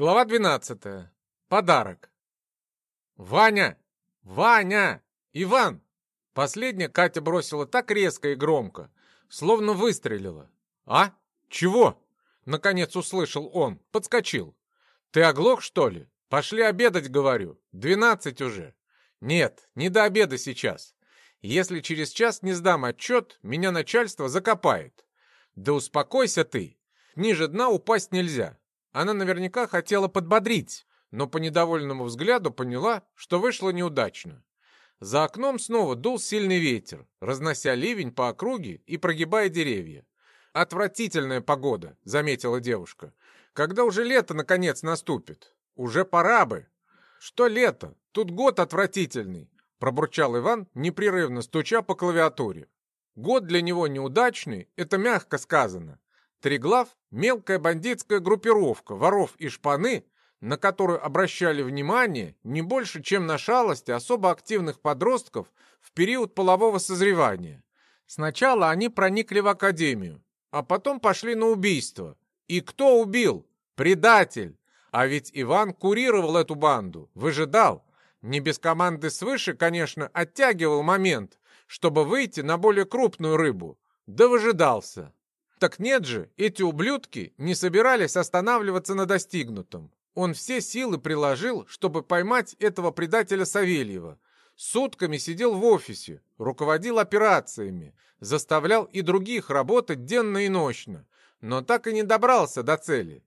Глава 12. Подарок. «Ваня! Ваня! Иван!» Последняя Катя бросила так резко и громко, словно выстрелила. «А? Чего?» Наконец услышал он, подскочил. «Ты оглох, что ли? Пошли обедать, говорю. Двенадцать уже». «Нет, не до обеда сейчас. Если через час не сдам отчет, меня начальство закопает». «Да успокойся ты. Ниже дна упасть нельзя. Она наверняка хотела подбодрить, но по недовольному взгляду поняла, что вышло неудачно. За окном снова дул сильный ветер, разнося ливень по округе и прогибая деревья. «Отвратительная погода», — заметила девушка. «Когда уже лето, наконец, наступит? Уже пора бы». «Что лето? Тут год отвратительный», — пробурчал Иван, непрерывно стуча по клавиатуре. «Год для него неудачный — это мягко сказано. Триглав — мелкая бандитская группировка воров и шпаны, на которую обращали внимание не больше, чем на шалости особо активных подростков в период полового созревания. Сначала они проникли в академию, а потом пошли на убийство. И кто убил? Предатель! А ведь Иван курировал эту банду, выжидал. Не без команды свыше, конечно, оттягивал момент, чтобы выйти на более крупную рыбу. Да выжидался. Так нет же, эти ублюдки не собирались останавливаться на достигнутом. Он все силы приложил, чтобы поймать этого предателя Савельева. Сутками сидел в офисе, руководил операциями, заставлял и других работать денно и ночно, но так и не добрался до цели.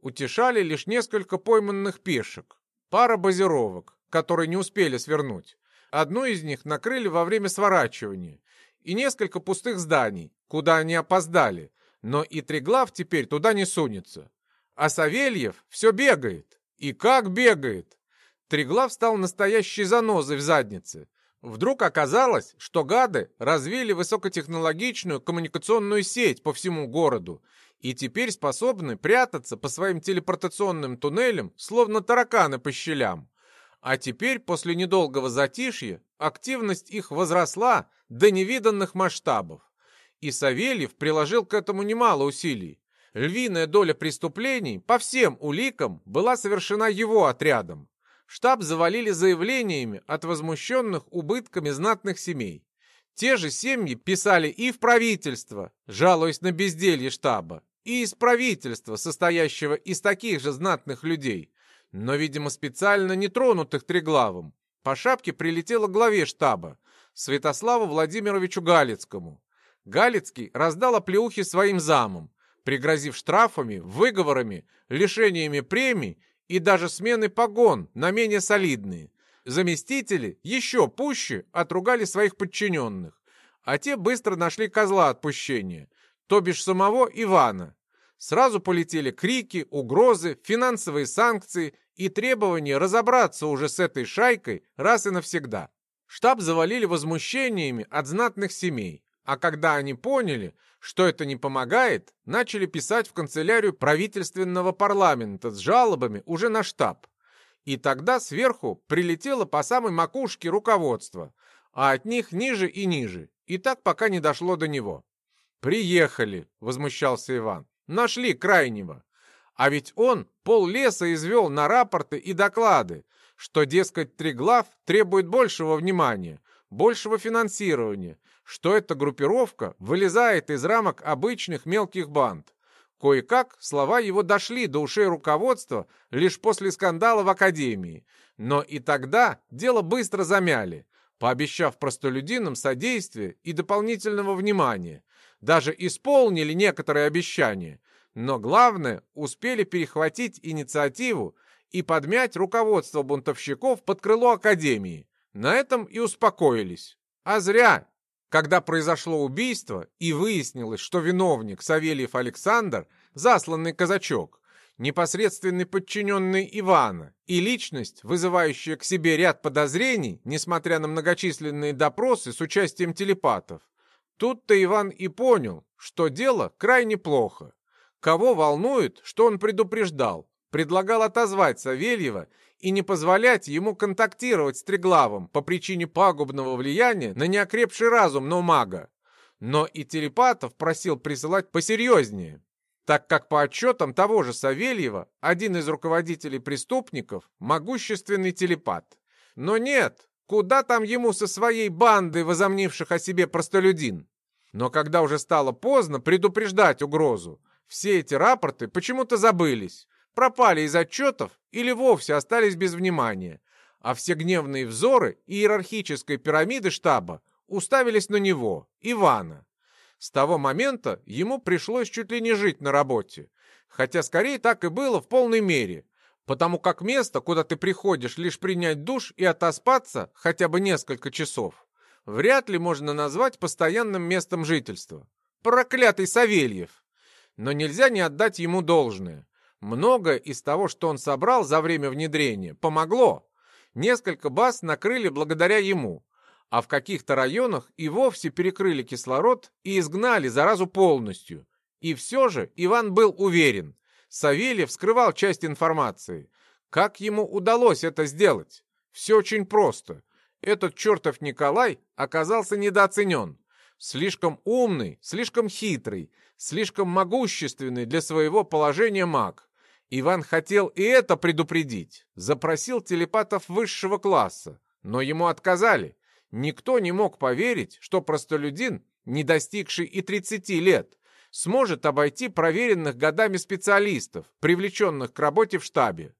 Утешали лишь несколько пойманных пешек, пара базировок, которые не успели свернуть. Одну из них накрыли во время сворачивания, и несколько пустых зданий, куда они опоздали, но и Триглав теперь туда не сунется. А Савельев все бегает. И как бегает! Триглав стал настоящей занозой в заднице. Вдруг оказалось, что гады развили высокотехнологичную коммуникационную сеть по всему городу и теперь способны прятаться по своим телепортационным туннелям, словно тараканы по щелям. А теперь, после недолгого затишья, активность их возросла до невиданных масштабов. И Савельев приложил к этому немало усилий. Львиная доля преступлений по всем уликам была совершена его отрядом. Штаб завалили заявлениями от возмущенных убытками знатных семей. Те же семьи писали и в правительство, жалуясь на безделье штаба, и из правительства, состоящего из таких же знатных людей, но, видимо, специально не тронутых Треглавом. По шапке прилетело главе штаба, Святославу Владимировичу Галицкому. Галицкий раздал оплеухи своим замам, пригрозив штрафами, выговорами, лишениями премий и даже сменой погон на менее солидные. Заместители еще пуще отругали своих подчиненных, а те быстро нашли козла отпущения, то бишь самого Ивана. Сразу полетели крики, угрозы, финансовые санкции и требования разобраться уже с этой шайкой раз и навсегда. Штаб завалили возмущениями от знатных семей. А когда они поняли, что это не помогает, начали писать в канцелярию правительственного парламента с жалобами уже на штаб. И тогда сверху прилетело по самой макушке руководство, а от них ниже и ниже, и так пока не дошло до него. «Приехали», — возмущался Иван, — «нашли крайнего. А ведь он пол леса извел на рапорты и доклады, что, дескать, Триглав требует большего внимания, большего финансирования, что эта группировка вылезает из рамок обычных мелких банд. Кое-как слова его дошли до ушей руководства лишь после скандала в Академии. Но и тогда дело быстро замяли, пообещав простолюдинам содействие и дополнительного внимания. Даже исполнили некоторые обещания. Но главное, успели перехватить инициативу и подмять руководство бунтовщиков под крыло Академии. На этом и успокоились. А зря, когда произошло убийство и выяснилось, что виновник Савельев Александр, засланный казачок, непосредственный подчиненный Ивана и личность, вызывающая к себе ряд подозрений, несмотря на многочисленные допросы с участием телепатов. Тут-то Иван и понял, что дело крайне плохо. Кого волнует, что он предупреждал, предлагал отозвать Савельева и не позволять ему контактировать с Треглавом по причине пагубного влияния на неокрепший разум но мага. Но и телепатов просил присылать посерьезнее. так как по отчетам того же Савельева, один из руководителей преступников – могущественный телепат. Но нет, куда там ему со своей бандой возомнивших о себе простолюдин? Но когда уже стало поздно предупреждать угрозу, все эти рапорты почему-то забылись, пропали из отчетов или вовсе остались без внимания, а все гневные взоры иерархической пирамиды штаба уставились на него, Ивана. С того момента ему пришлось чуть ли не жить на работе. Хотя скорее так и было в полной мере. Потому как место, куда ты приходишь лишь принять душ и отоспаться хотя бы несколько часов, вряд ли можно назвать постоянным местом жительства. Проклятый Савельев! Но нельзя не отдать ему должное. Многое из того, что он собрал за время внедрения, помогло. Несколько баз накрыли благодаря ему, а в каких-то районах и вовсе перекрыли кислород и изгнали заразу полностью. И все же Иван был уверен, Савельев скрывал часть информации. Как ему удалось это сделать? Все очень просто. Этот чертов Николай оказался недооценен. Слишком умный, слишком хитрый, слишком могущественный для своего положения маг. Иван хотел и это предупредить. Запросил телепатов высшего класса, но ему отказали. Никто не мог поверить, что простолюдин, не достигший и 30 лет, сможет обойти проверенных годами специалистов, привлеченных к работе в штабе.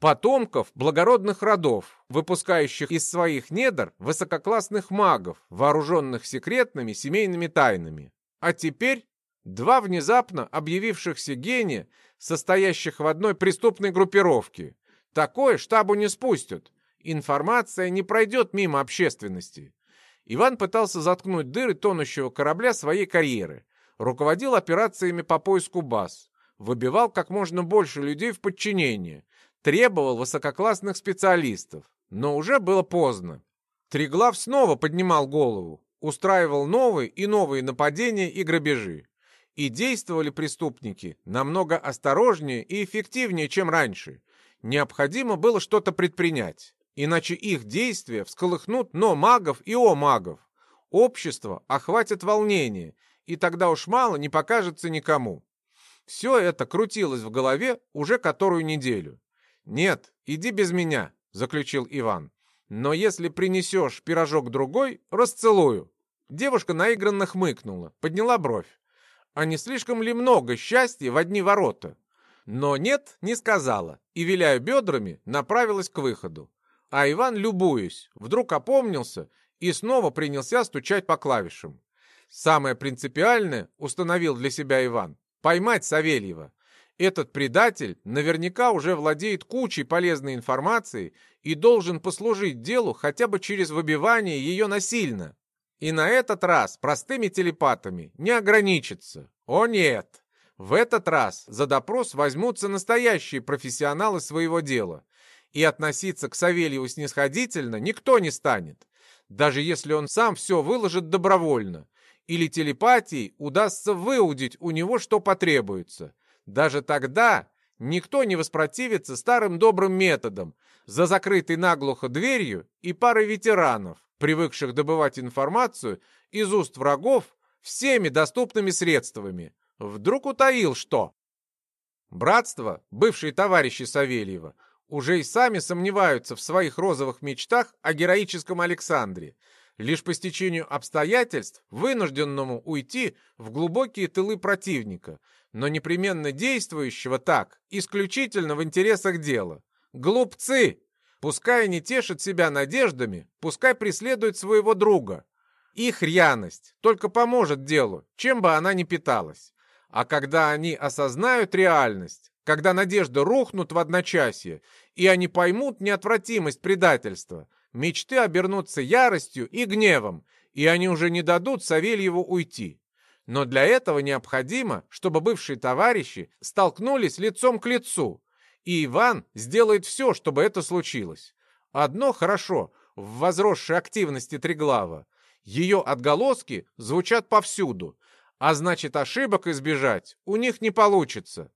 Потомков благородных родов, выпускающих из своих недр высококлассных магов, вооруженных секретными семейными тайнами. А теперь два внезапно объявившихся гения, состоящих в одной преступной группировке. Такое штабу не спустят, Информация не пройдет мимо общественности. Иван пытался заткнуть дыры тонущего корабля своей карьеры, руководил операциями по поиску баз, выбивал как можно больше людей в подчинение, требовал высококлассных специалистов. Но уже было поздно. Триглав снова поднимал голову, устраивал новые и новые нападения и грабежи. И действовали преступники намного осторожнее и эффективнее, чем раньше. Необходимо было что-то предпринять. Иначе их действия всколыхнут но магов и о магов. Общество охватит волнение, и тогда уж мало не покажется никому. Все это крутилось в голове уже которую неделю. «Нет, иди без меня», — заключил Иван. «Но если принесешь пирожок другой, расцелую». Девушка наигранно хмыкнула, подняла бровь. А не слишком ли много счастья в одни ворота? Но нет, не сказала, и, виляя бедрами, направилась к выходу. А Иван, любуясь, вдруг опомнился и снова принялся стучать по клавишам. Самое принципиальное, установил для себя Иван, поймать Савельева. Этот предатель наверняка уже владеет кучей полезной информации и должен послужить делу хотя бы через выбивание ее насильно. И на этот раз простыми телепатами не ограничится. О нет! В этот раз за допрос возьмутся настоящие профессионалы своего дела и относиться к Савельеву снисходительно никто не станет, даже если он сам все выложит добровольно, или телепатией удастся выудить у него, что потребуется. Даже тогда никто не воспротивится старым добрым методам за закрытой наглухо дверью и парой ветеранов, привыкших добывать информацию из уст врагов всеми доступными средствами. Вдруг утаил что? Братство, бывшие товарищи Савельева, уже и сами сомневаются в своих розовых мечтах о героическом Александре, лишь по стечению обстоятельств, вынужденному уйти в глубокие тылы противника, но непременно действующего так, исключительно в интересах дела. Глупцы! Пускай они тешат себя надеждами, пускай преследуют своего друга. Их рьяность только поможет делу, чем бы она ни питалась. А когда они осознают реальность, когда надежды рухнут в одночасье, и они поймут неотвратимость предательства, мечты обернутся яростью и гневом, и они уже не дадут Савельеву уйти. Но для этого необходимо, чтобы бывшие товарищи столкнулись лицом к лицу, и Иван сделает все, чтобы это случилось. Одно хорошо в возросшей активности Триглава. Ее отголоски звучат повсюду, а значит ошибок избежать у них не получится.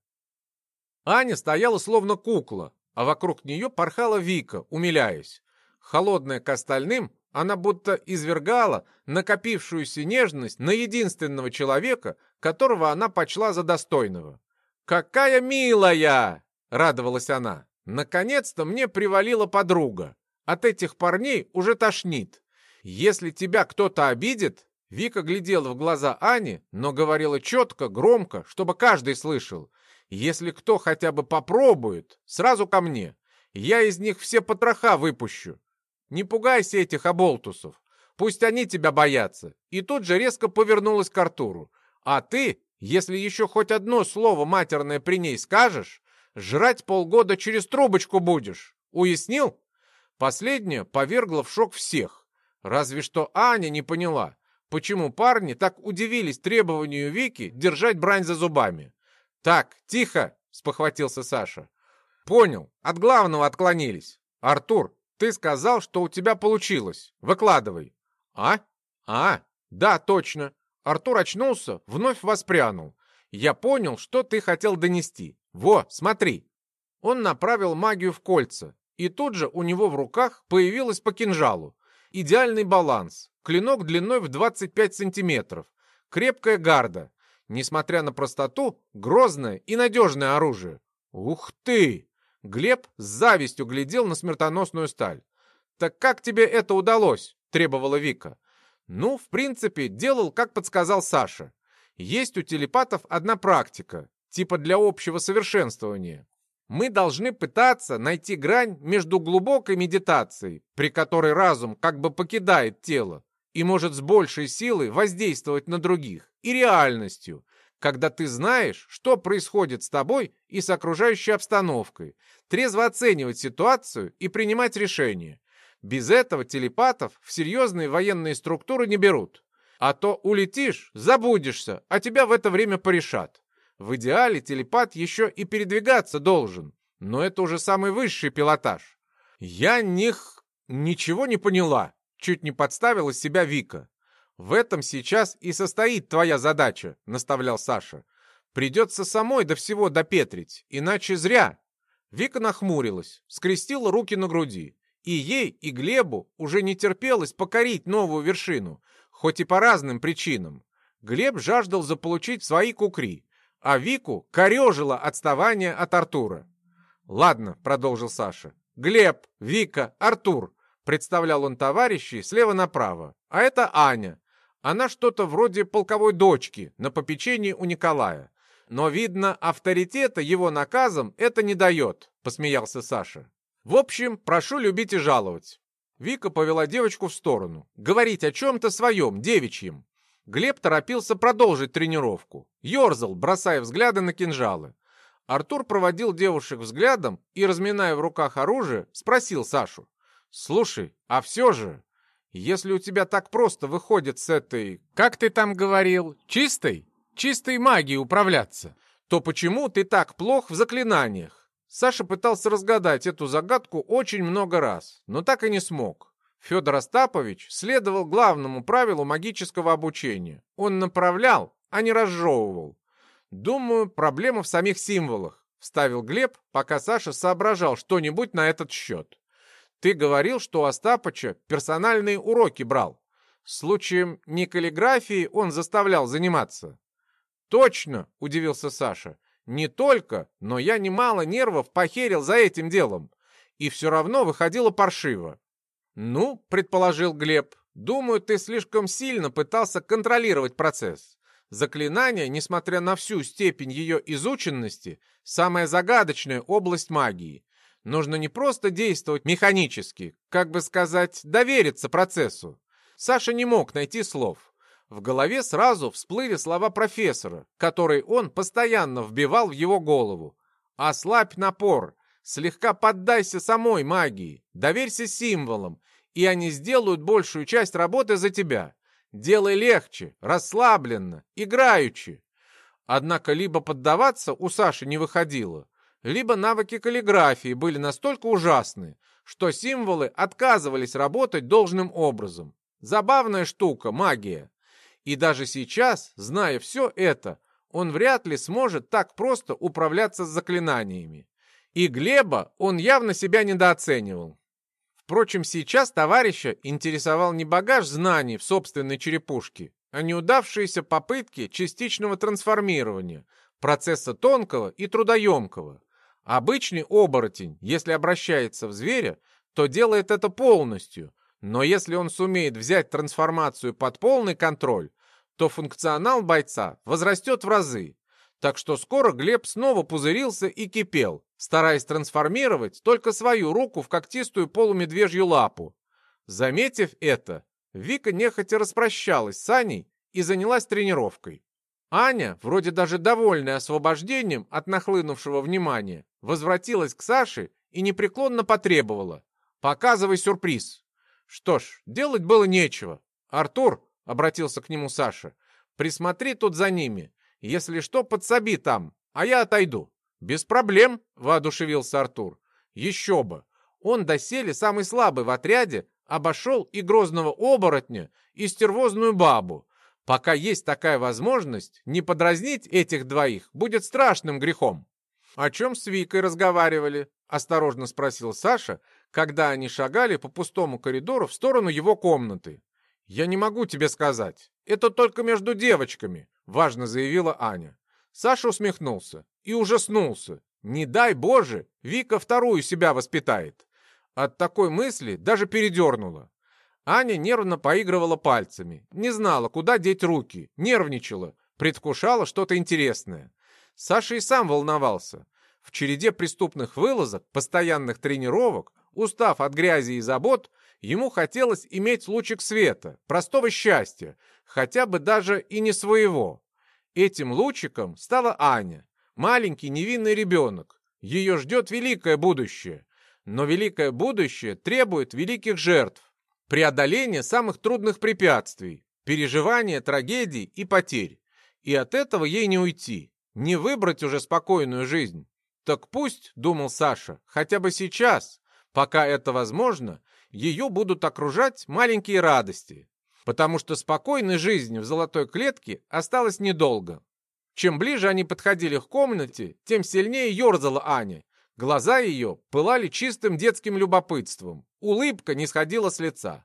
Аня стояла словно кукла, а вокруг нее порхала Вика, умиляясь. Холодная к остальным, она будто извергала накопившуюся нежность на единственного человека, которого она почла за достойного. «Какая милая!» — радовалась она. «Наконец-то мне привалила подруга. От этих парней уже тошнит. Если тебя кто-то обидит...» Вика глядела в глаза Ани, но говорила четко, громко, чтобы каждый слышал. «Если кто хотя бы попробует, сразу ко мне. Я из них все потроха выпущу. Не пугайся этих оболтусов. Пусть они тебя боятся». И тут же резко повернулась к Артуру. «А ты, если еще хоть одно слово матерное при ней скажешь, жрать полгода через трубочку будешь. Уяснил?» Последнее повергло в шок всех. Разве что Аня не поняла, почему парни так удивились требованию Вики держать брань за зубами. «Так, тихо!» — спохватился Саша. «Понял, от главного отклонились. Артур, ты сказал, что у тебя получилось. Выкладывай». «А? А, да, точно». Артур очнулся, вновь воспрянул. «Я понял, что ты хотел донести. Во, смотри». Он направил магию в кольца, и тут же у него в руках появилось по кинжалу. Идеальный баланс. Клинок длиной в 25 сантиметров. Крепкая гарда. Несмотря на простоту, грозное и надежное оружие. Ух ты! Глеб с завистью глядел на смертоносную сталь. «Так как тебе это удалось?» – требовала Вика. «Ну, в принципе, делал, как подсказал Саша. Есть у телепатов одна практика, типа для общего совершенствования. Мы должны пытаться найти грань между глубокой медитацией, при которой разум как бы покидает тело и может с большей силой воздействовать на других, и реальностью, когда ты знаешь, что происходит с тобой и с окружающей обстановкой, трезво оценивать ситуацию и принимать решения. Без этого телепатов в серьезные военные структуры не берут. А то улетишь, забудешься, а тебя в это время порешат. В идеале телепат еще и передвигаться должен, но это уже самый высший пилотаж. Я них ничего не поняла, чуть не подставила себя Вика. В этом сейчас и состоит твоя задача, наставлял Саша. Придется самой до всего допетрить, иначе зря. Вика нахмурилась, скрестила руки на груди. И ей, и Глебу уже не терпелось покорить новую вершину, хоть и по разным причинам. Глеб жаждал заполучить свои кукри, а Вику корежило отставание от Артура. «Ладно», — продолжил Саша. «Глеб, Вика, Артур», — представлял он товарищей слева направо. «А это Аня. Она что-то вроде полковой дочки на попечении у Николая. Но, видно, авторитета его наказом это не дает», — посмеялся Саша. «В общем, прошу любить и жаловать». Вика повела девочку в сторону. Говорить о чем-то своем, девичьем. Глеб торопился продолжить тренировку. Ёрзал, бросая взгляды на кинжалы. Артур проводил девушек взглядом и, разминая в руках оружие, спросил Сашу. «Слушай, а все же, если у тебя так просто выходит с этой, как ты там говорил, чистой, чистой магией управляться, то почему ты так плох в заклинаниях?» Саша пытался разгадать эту загадку очень много раз, но так и не смог. Федор Остапович следовал главному правилу магического обучения. Он направлял, а не разжевывал. «Думаю, проблема в самих символах», — вставил Глеб, пока Саша соображал что-нибудь на этот счет. «Ты говорил, что у Остапыча персональные уроки брал. Случаем не каллиграфии он заставлял заниматься». «Точно!» — удивился Саша. «Не только, но я немало нервов похерил за этим делом. И все равно выходило паршиво. «Ну, — предположил Глеб, — думаю, ты слишком сильно пытался контролировать процесс. Заклинание, несмотря на всю степень ее изученности, самая загадочная область магии. Нужно не просто действовать механически, как бы сказать, довериться процессу. Саша не мог найти слов. В голове сразу всплыли слова профессора, которые он постоянно вбивал в его голову. «Ослабь напор, слегка поддайся самой магии, доверься символам, и они сделают большую часть работы за тебя. Делай легче, расслабленно, играючи. Однако либо поддаваться у Саши не выходило, либо навыки каллиграфии были настолько ужасны, что символы отказывались работать должным образом. Забавная штука, магия. И даже сейчас, зная все это, он вряд ли сможет так просто управляться с заклинаниями. И Глеба он явно себя недооценивал. Впрочем, сейчас товарища интересовал не багаж знаний в собственной черепушке, а неудавшиеся попытки частичного трансформирования, процесса тонкого и трудоемкого. Обычный оборотень, если обращается в зверя, то делает это полностью, но если он сумеет взять трансформацию под полный контроль, то функционал бойца возрастет в разы. Так что скоро Глеб снова пузырился и кипел, стараясь трансформировать только свою руку в когтистую полумедвежью лапу. Заметив это, Вика нехотя распрощалась с Аней и занялась тренировкой. Аня, вроде даже довольная освобождением от нахлынувшего внимания, возвратилась к Саше и непреклонно потребовала. «Показывай сюрприз». Что ж, делать было нечего. «Артур», — обратился к нему Саша, — «присмотри тут за ними. Если что, подсоби там, а я отойду». «Без проблем», — воодушевился Артур. «Еще бы! Он доселе самый слабый в отряде обошел и грозного оборотня, и стервозную бабу. Пока есть такая возможность, не подразнить этих двоих будет страшным грехом. «О чем с Викой разговаривали?» — осторожно спросил Саша, когда они шагали по пустому коридору в сторону его комнаты. «Я не могу тебе сказать. Это только между девочками», — важно заявила Аня. Саша усмехнулся и ужаснулся. «Не дай Боже, Вика вторую себя воспитает». От такой мысли даже передернула. Аня нервно поигрывала пальцами, не знала, куда деть руки, нервничала, предвкушала что-то интересное. Саша и сам волновался. В череде преступных вылазок, постоянных тренировок, устав от грязи и забот, ему хотелось иметь лучик света, простого счастья, хотя бы даже и не своего. Этим лучиком стала Аня, маленький невинный ребенок. Ее ждет великое будущее. Но великое будущее требует великих жертв, преодоления самых трудных препятствий, переживания трагедий и потерь. И от этого ей не уйти. Не выбрать уже спокойную жизнь. Так пусть, думал Саша, хотя бы сейчас, пока это возможно, ее будут окружать маленькие радости. Потому что спокойной жизни в золотой клетке осталось недолго. Чем ближе они подходили к комнате, тем сильнее ерзала Аня. Глаза ее пылали чистым детским любопытством. Улыбка не сходила с лица.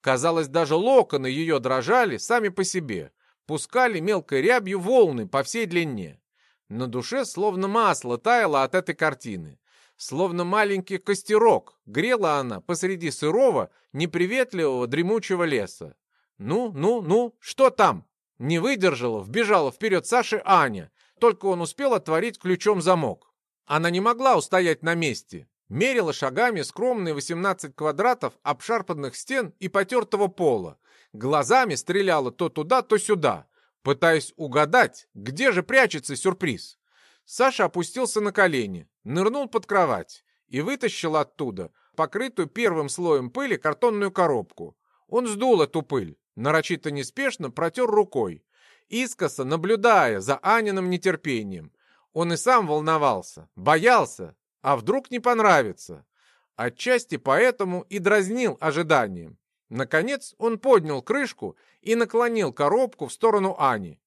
Казалось, даже локоны ее дрожали сами по себе, пускали мелкой рябью волны по всей длине. На душе словно масло таяло от этой картины. Словно маленький костерок грела она посреди сырого, неприветливого, дремучего леса. «Ну, ну, ну, что там?» Не выдержала, вбежала вперед Саши Аня. Только он успел отворить ключом замок. Она не могла устоять на месте. Мерила шагами скромные 18 квадратов обшарпанных стен и потертого пола. Глазами стреляла то туда, то сюда пытаясь угадать, где же прячется сюрприз. Саша опустился на колени, нырнул под кровать и вытащил оттуда покрытую первым слоем пыли картонную коробку. Он сдул эту пыль, нарочито неспешно протер рукой, искоса наблюдая за Аниным нетерпением. Он и сам волновался, боялся, а вдруг не понравится. Отчасти поэтому и дразнил ожиданием. Наконец он поднял крышку и наклонил коробку в сторону Ани.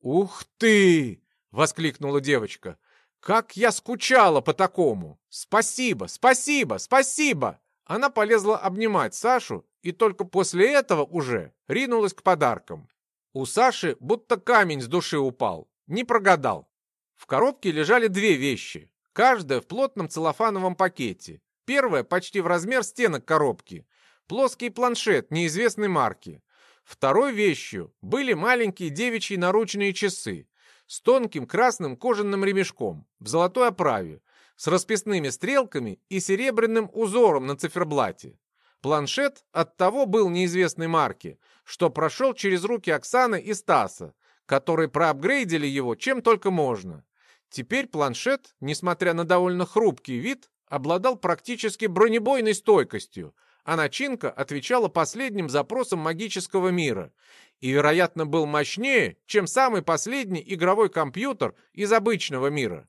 «Ух ты!» — воскликнула девочка. «Как я скучала по такому! Спасибо, спасибо, спасибо!» Она полезла обнимать Сашу и только после этого уже ринулась к подаркам. У Саши будто камень с души упал. Не прогадал. В коробке лежали две вещи, каждая в плотном целлофановом пакете. Первая почти в размер стенок коробки, плоский планшет неизвестной марки. Второй вещью были маленькие девичьи наручные часы с тонким красным кожаным ремешком в золотой оправе, с расписными стрелками и серебряным узором на циферблате. Планшет от того был неизвестной марки, что прошел через руки Оксаны и Стаса, которые проапгрейдили его чем только можно. Теперь планшет, несмотря на довольно хрупкий вид, обладал практически бронебойной стойкостью, а начинка отвечала последним запросам магического мира и, вероятно, был мощнее, чем самый последний игровой компьютер из обычного мира.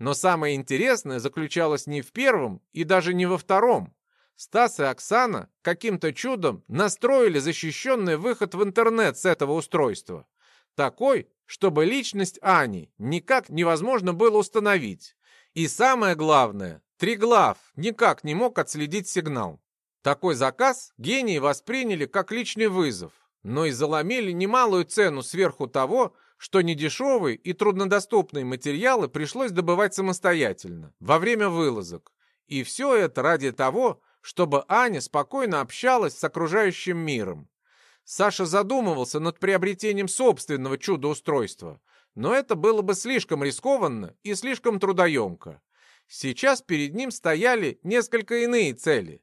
Но самое интересное заключалось не в первом и даже не во втором. Стас и Оксана каким-то чудом настроили защищенный выход в интернет с этого устройства. Такой, чтобы личность Ани никак невозможно было установить. И самое главное, Триглав никак не мог отследить сигнал. Такой заказ гении восприняли как личный вызов, но и заломили немалую цену сверху того, что недешевые и труднодоступные материалы пришлось добывать самостоятельно, во время вылазок. И все это ради того, чтобы Аня спокойно общалась с окружающим миром. Саша задумывался над приобретением собственного чудо-устройства, но это было бы слишком рискованно и слишком трудоемко. Сейчас перед ним стояли несколько иные цели.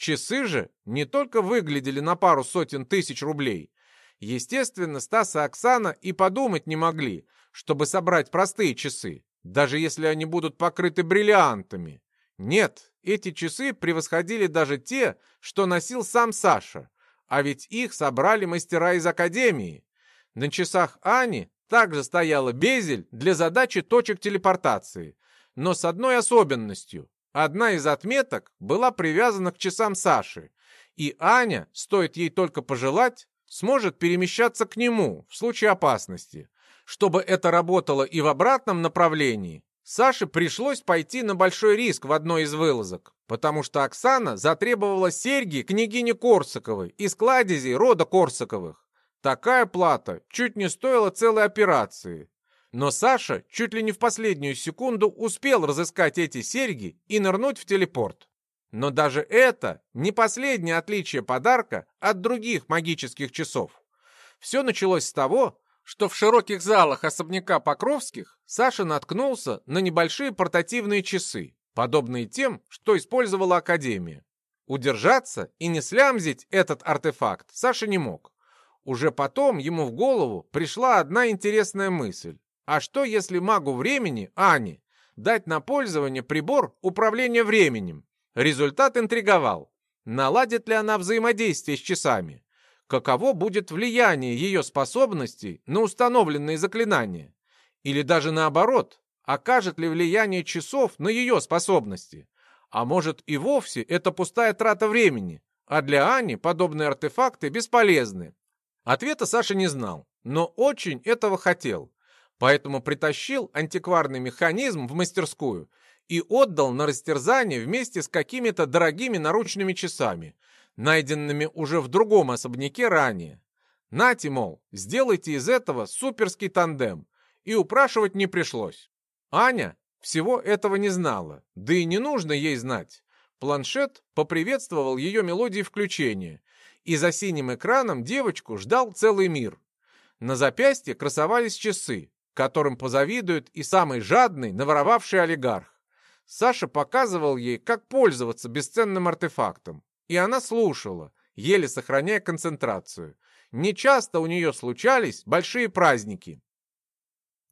Часы же не только выглядели на пару сотен тысяч рублей. Естественно, Стас и Оксана и подумать не могли, чтобы собрать простые часы, даже если они будут покрыты бриллиантами. Нет, эти часы превосходили даже те, что носил сам Саша, а ведь их собрали мастера из академии. На часах Ани также стояла безель для задачи точек телепортации, но с одной особенностью. Одна из отметок была привязана к часам Саши, и Аня, стоит ей только пожелать, сможет перемещаться к нему в случае опасности. Чтобы это работало и в обратном направлении, Саше пришлось пойти на большой риск в одной из вылазок, потому что Оксана затребовала серьги княгини Корсаковой из кладезей рода Корсаковых. Такая плата чуть не стоила целой операции. Но Саша чуть ли не в последнюю секунду успел разыскать эти серьги и нырнуть в телепорт. Но даже это не последнее отличие подарка от других магических часов. Все началось с того, что в широких залах особняка Покровских Саша наткнулся на небольшие портативные часы, подобные тем, что использовала Академия. Удержаться и не слямзить этот артефакт Саша не мог. Уже потом ему в голову пришла одна интересная мысль. А что, если магу времени, Ане, дать на пользование прибор управления временем? Результат интриговал. Наладит ли она взаимодействие с часами? каково будет влияние ее способностей на установленные заклинания. Или даже наоборот, окажет ли влияние часов на ее способности. А может и вовсе это пустая трата времени, а для Ани подобные артефакты бесполезны. Ответа Саша не знал, но очень этого хотел. Поэтому притащил антикварный механизм в мастерскую и отдал на растерзание вместе с какими-то дорогими наручными часами – найденными уже в другом особняке ранее. Нате, мол, сделайте из этого суперский тандем. И упрашивать не пришлось. Аня всего этого не знала, да и не нужно ей знать. Планшет поприветствовал ее мелодии включения, и за синим экраном девочку ждал целый мир. На запястье красовались часы, которым позавидует и самый жадный, наворовавший олигарх. Саша показывал ей, как пользоваться бесценным артефактом. И она слушала, еле сохраняя концентрацию. Нечасто у нее случались большие праздники.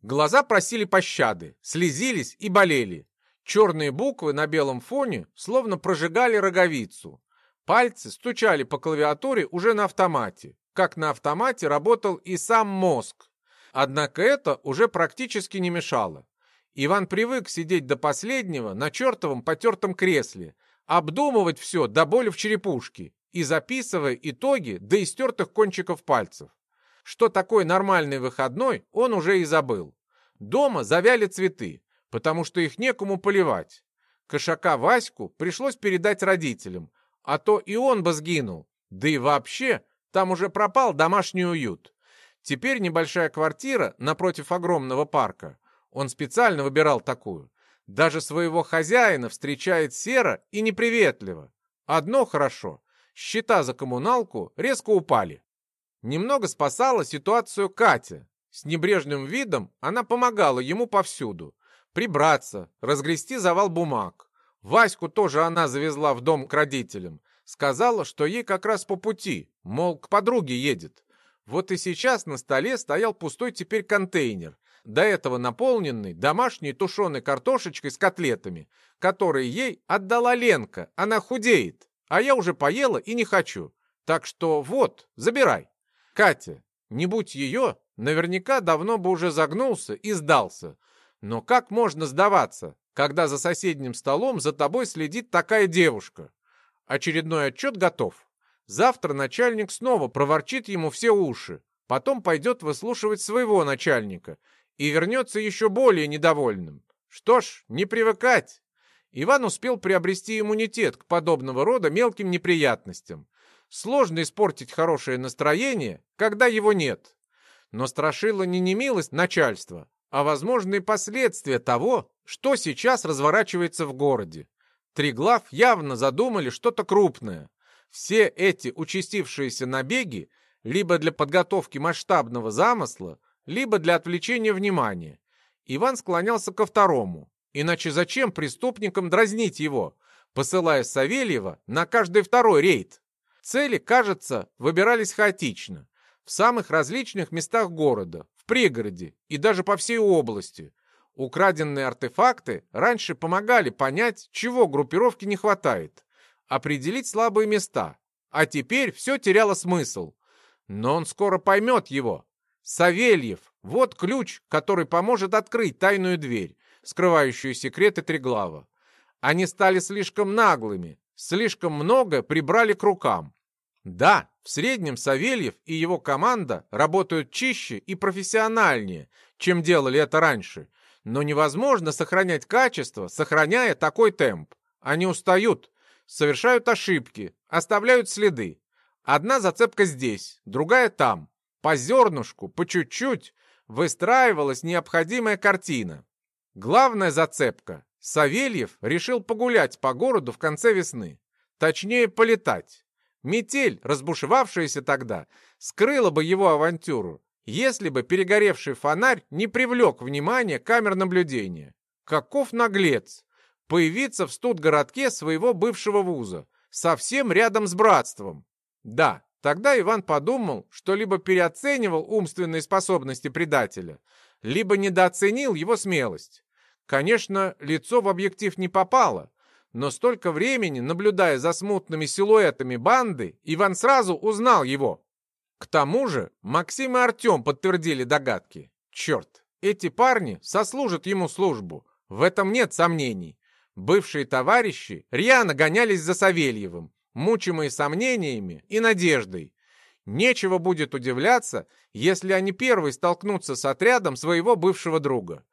Глаза просили пощады, слезились и болели. Черные буквы на белом фоне словно прожигали роговицу. Пальцы стучали по клавиатуре уже на автомате, как на автомате работал и сам мозг. Однако это уже практически не мешало. Иван привык сидеть до последнего на чертовом потертом кресле, обдумывать все до боли в черепушке и записывая итоги до истертых кончиков пальцев. Что такое нормальный выходной, он уже и забыл. Дома завяли цветы, потому что их некому поливать. Кошака Ваську пришлось передать родителям, а то и он бы сгинул. Да и вообще, там уже пропал домашний уют. Теперь небольшая квартира напротив огромного парка. Он специально выбирал такую. Даже своего хозяина встречает серо и неприветливо. Одно хорошо. Счета за коммуналку резко упали. Немного спасала ситуацию Катя. С небрежным видом она помогала ему повсюду. Прибраться, разгрести завал бумаг. Ваську тоже она завезла в дом к родителям. Сказала, что ей как раз по пути, мол, к подруге едет. Вот и сейчас на столе стоял пустой теперь контейнер, до этого наполненный домашней тушеной картошечкой с котлетами, которые ей отдала Ленка. Она худеет, а я уже поела и не хочу. Так что вот, забирай. Катя, не будь ее, наверняка давно бы уже загнулся и сдался. Но как можно сдаваться, когда за соседним столом за тобой следит такая девушка? Очередной отчет готов. Завтра начальник снова проворчит ему все уши. Потом пойдет выслушивать своего начальника и вернется еще более недовольным. Что ж, не привыкать. Иван успел приобрести иммунитет к подобного рода мелким неприятностям. Сложно испортить хорошее настроение, когда его нет. Но страшила не немилость начальства, а возможные последствия того, что сейчас разворачивается в городе. Триглав явно задумали что-то крупное. Все эти участившиеся набеги либо для подготовки масштабного замысла, либо для отвлечения внимания. Иван склонялся ко второму. Иначе зачем преступникам дразнить его, посылая Савельева на каждый второй рейд? Цели, кажется, выбирались хаотично, в самых различных местах города, в пригороде и даже по всей области. Украденные артефакты раньше помогали понять, чего группировке не хватает, определить слабые места, а теперь все теряло смысл. Но он скоро поймет его. Савельев — вот ключ, который поможет открыть тайную дверь, скрывающую секреты Треглава. Они стали слишком наглыми, слишком много прибрали к рукам. Да, в среднем Савельев и его команда работают чище и профессиональнее, чем делали это раньше, но невозможно сохранять качество, сохраняя такой темп. Они устают, совершают ошибки, оставляют следы. Одна зацепка здесь, другая там. По зернышку, по чуть-чуть выстраивалась необходимая картина. Главная зацепка. Савельев решил погулять по городу в конце весны. Точнее, полетать. Метель, разбушевавшаяся тогда, скрыла бы его авантюру, если бы перегоревший фонарь не привлек внимание камер наблюдения. Каков наглец! Появиться в студгородке своего бывшего вуза, совсем рядом с братством. Да, тогда Иван подумал, что либо переоценивал умственные способности предателя, либо недооценил его смелость. Конечно, лицо в объектив не попало, но столько времени, наблюдая за смутными силуэтами банды, Иван сразу узнал его. К тому же Максим и Артем подтвердили догадки. Черт, эти парни сослужат ему службу, в этом нет сомнений. Бывшие товарищи рьяно гонялись за Савельевым, мучимые сомнениями и надеждой. Нечего будет удивляться, если они первые столкнутся с отрядом своего бывшего друга.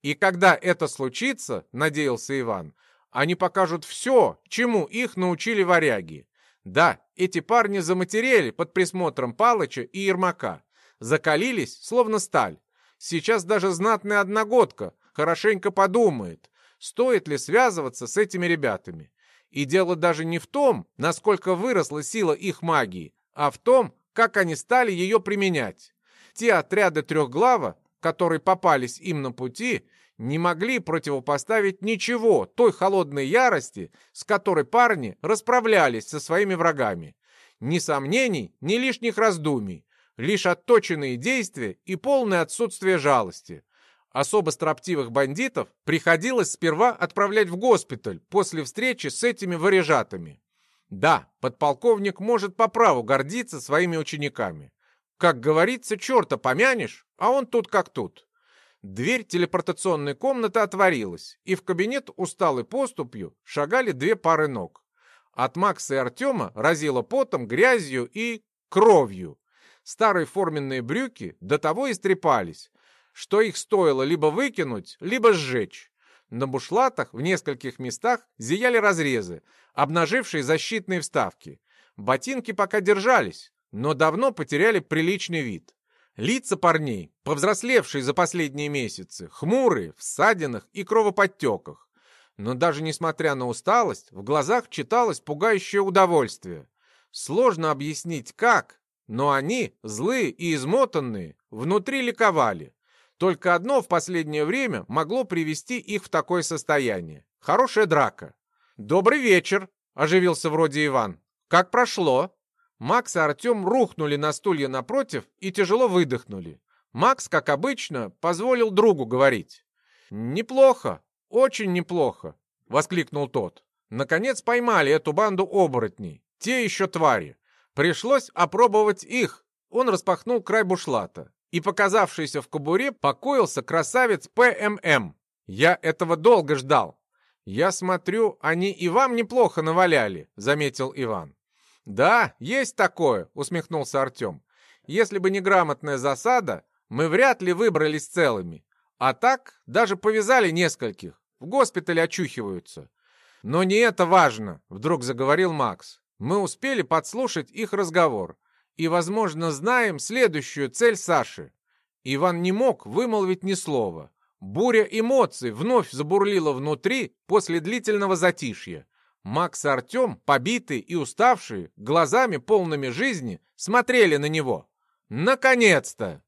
И когда это случится, надеялся Иван, они покажут все, чему их научили варяги. Да, эти парни заматерели под присмотром Палыча и Ермака. Закалились, словно сталь. Сейчас даже знатная одногодка хорошенько подумает, стоит ли связываться с этими ребятами. И дело даже не в том, насколько выросла сила их магии, а в том, как они стали ее применять. Те отряды трехглава, которые попались им на пути, не могли противопоставить ничего той холодной ярости, с которой парни расправлялись со своими врагами. Ни сомнений, ни лишних раздумий, лишь отточенные действия и полное отсутствие жалости. Особо строптивых бандитов приходилось сперва отправлять в госпиталь после встречи с этими варежатами. Да, подполковник может по праву гордиться своими учениками. Как говорится, черта помянешь, а он тут как тут. Дверь телепортационной комнаты отворилась, и в кабинет усталой поступью шагали две пары ног. От Макса и Артема разило потом, грязью и кровью. Старые форменные брюки до того истрепались, что их стоило либо выкинуть, либо сжечь. На бушлатах в нескольких местах зияли разрезы, обнажившие защитные вставки. Ботинки пока держались, но давно потеряли приличный вид. Лица парней, повзрослевшие за последние месяцы, хмурые, в ссадинах и кровоподтеках. Но даже несмотря на усталость, в глазах читалось пугающее удовольствие. Сложно объяснить как, но они, злые и измотанные, внутри ликовали. Только одно в последнее время могло привести их в такое состояние. Хорошая драка. «Добрый вечер», — оживился вроде Иван. «Как прошло?» Макс и Артем рухнули на стулья напротив и тяжело выдохнули. Макс, как обычно, позволил другу говорить. «Неплохо, очень неплохо», — воскликнул тот. «Наконец поймали эту банду оборотней. Те еще твари. Пришлось опробовать их». Он распахнул край бушлата. И, показавшийся в кобуре, покоился красавец ПММ. «Я этого долго ждал». «Я смотрю, они и вам неплохо наваляли», — заметил Иван. «Да, есть такое», — усмехнулся Артем. «Если бы не грамотная засада, мы вряд ли выбрались целыми. А так даже повязали нескольких. В госпитале очухиваются». «Но не это важно», — вдруг заговорил Макс. «Мы успели подслушать их разговор и, возможно, знаем следующую цель Саши. Иван не мог вымолвить ни слова. Буря эмоций вновь забурлила внутри после длительного затишья. Макс и Артем, побитые и уставшие, глазами полными жизни, смотрели на него. «Наконец-то!»